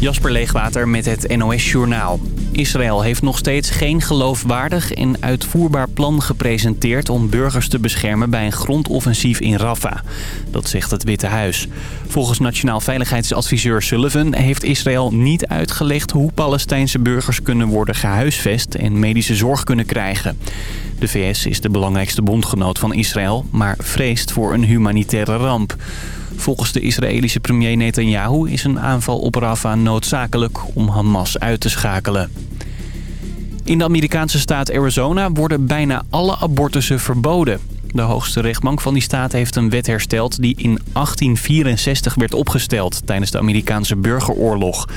Jasper Leegwater met het NOS Journaal. Israël heeft nog steeds geen geloofwaardig en uitvoerbaar plan gepresenteerd... om burgers te beschermen bij een grondoffensief in Rafah. Dat zegt het Witte Huis. Volgens Nationaal Veiligheidsadviseur Sullivan heeft Israël niet uitgelegd... hoe Palestijnse burgers kunnen worden gehuisvest en medische zorg kunnen krijgen. De VS is de belangrijkste bondgenoot van Israël, maar vreest voor een humanitaire ramp. Volgens de Israëlische premier Netanyahu is een aanval op Rafah noodzakelijk om Hamas uit te schakelen. In de Amerikaanse staat Arizona worden bijna alle abortussen verboden. De hoogste rechtbank van die staat heeft een wet hersteld die in 1864 werd opgesteld tijdens de Amerikaanse burgeroorlog.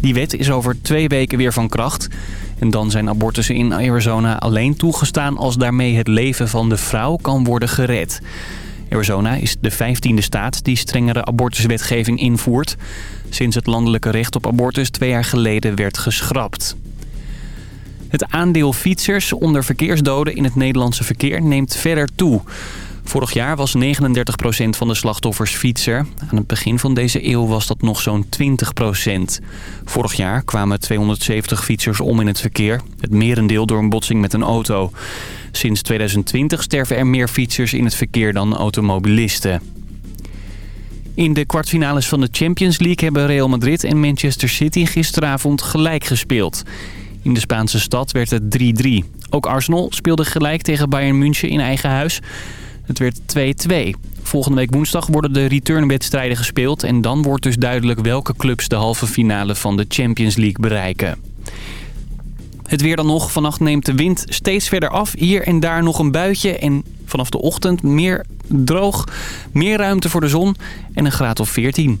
Die wet is over twee weken weer van kracht. En dan zijn abortussen in Arizona alleen toegestaan als daarmee het leven van de vrouw kan worden gered. Arizona is de vijftiende staat die strengere abortuswetgeving invoert. Sinds het landelijke recht op abortus twee jaar geleden werd geschrapt. Het aandeel fietsers onder verkeersdoden in het Nederlandse verkeer neemt verder toe. Vorig jaar was 39% van de slachtoffers fietser. Aan het begin van deze eeuw was dat nog zo'n 20%. Vorig jaar kwamen 270 fietsers om in het verkeer. Het merendeel door een botsing met een auto. Sinds 2020 sterven er meer fietsers in het verkeer dan automobilisten. In de kwartfinales van de Champions League hebben Real Madrid en Manchester City gisteravond gelijk gespeeld. In de Spaanse stad werd het 3-3. Ook Arsenal speelde gelijk tegen Bayern München in eigen huis. Het werd 2-2. Volgende week woensdag worden de returnwedstrijden gespeeld... en dan wordt dus duidelijk welke clubs de halve finale van de Champions League bereiken. Het weer dan nog. Vannacht neemt de wind steeds verder af. Hier en daar nog een buitje en vanaf de ochtend meer droog, meer ruimte voor de zon en een graad of 14.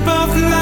Both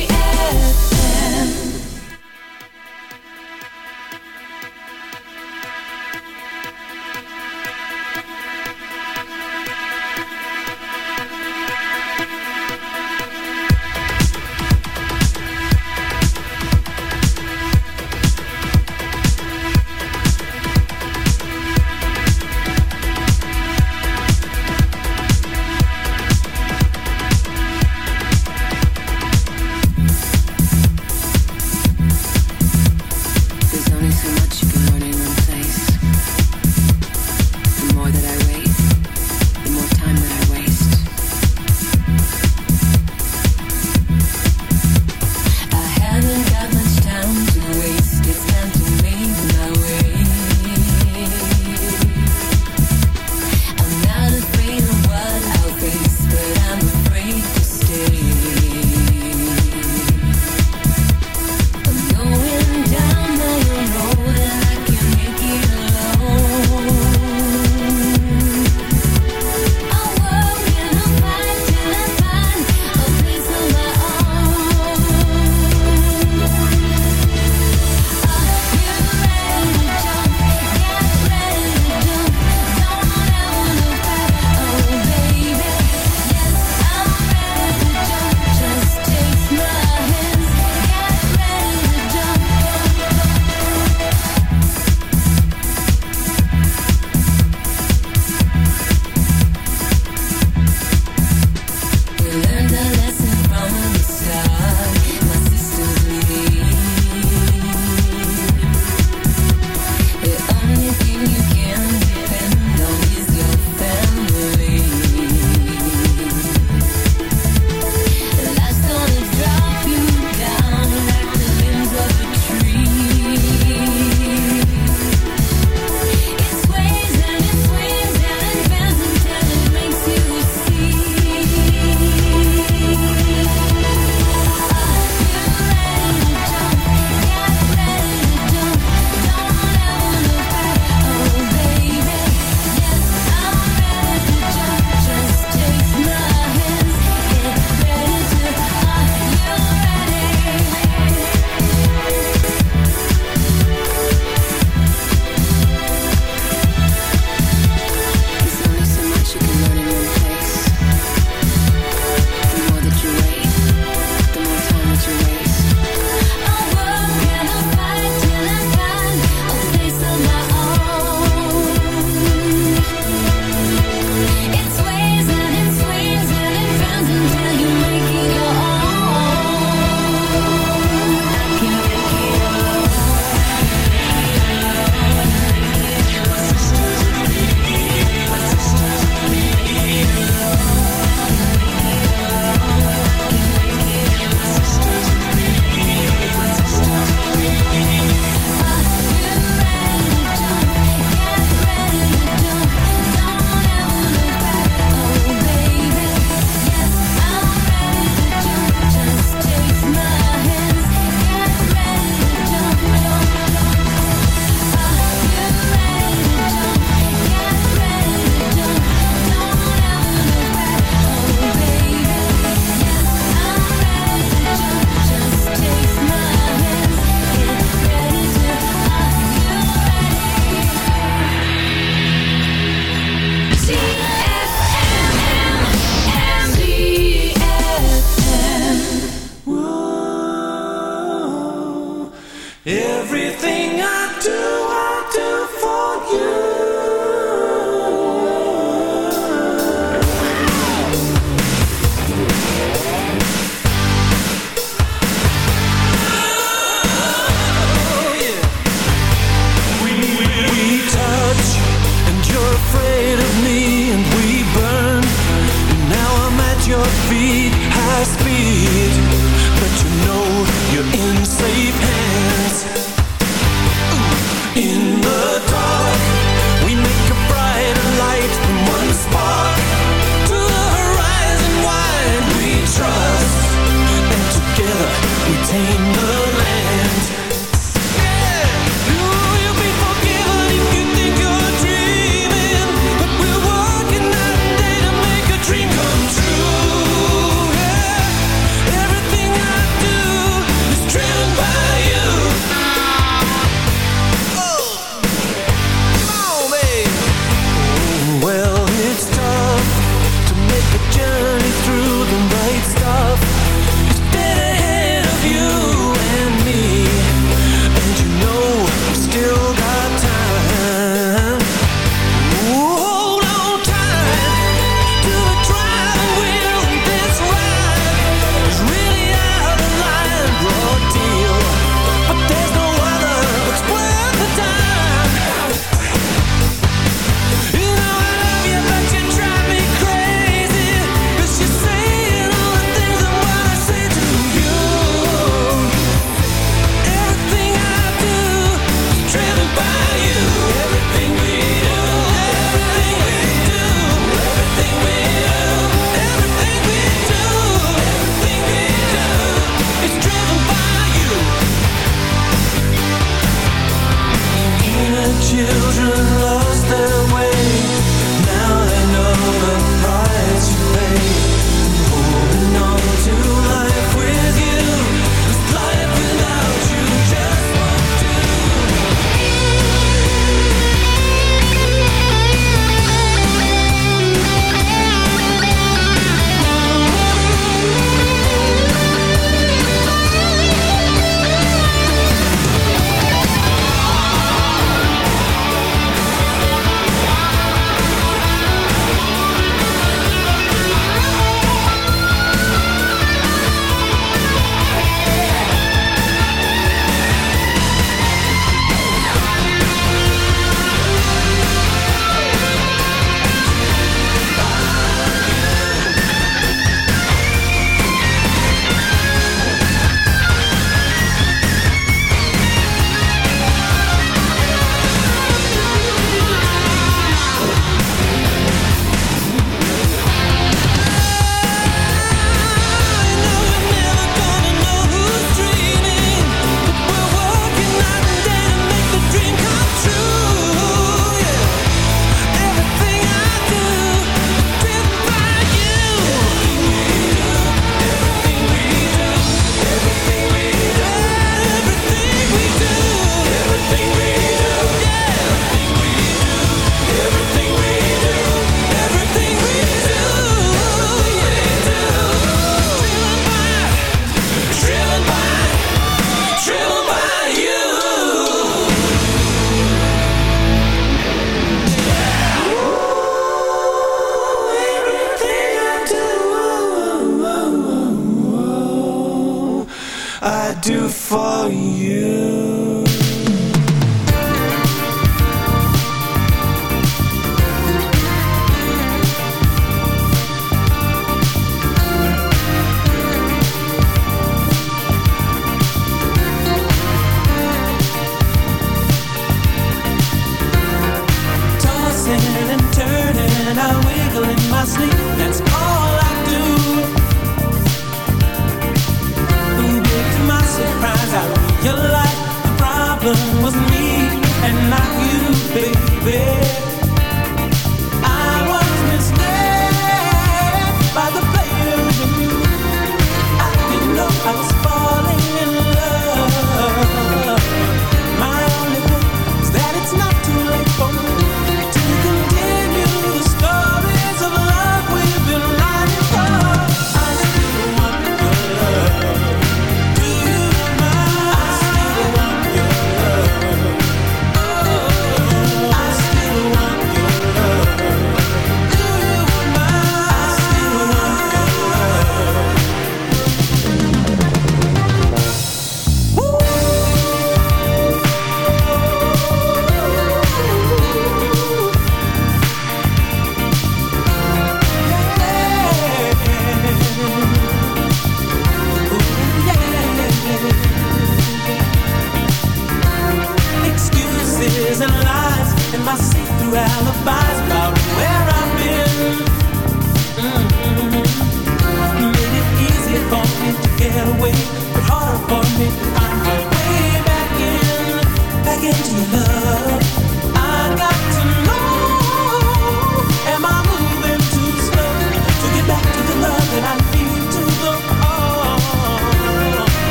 problem was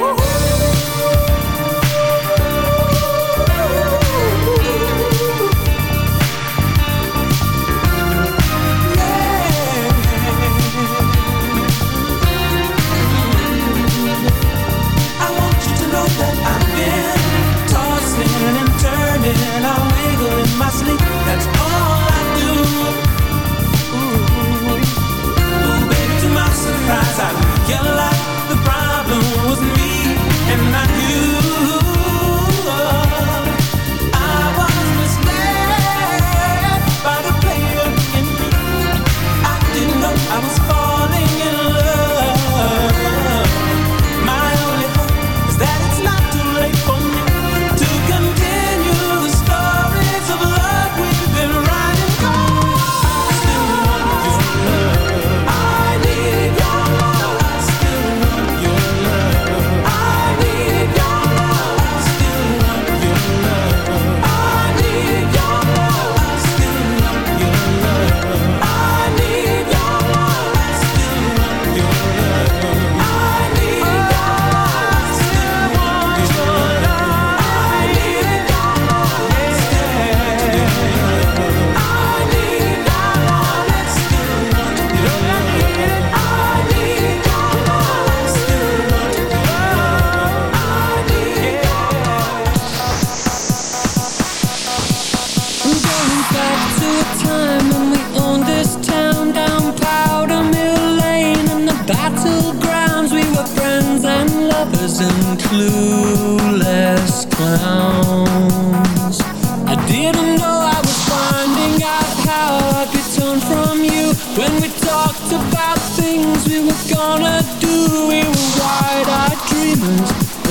Oh.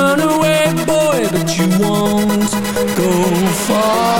run away, boy, but you won't go far.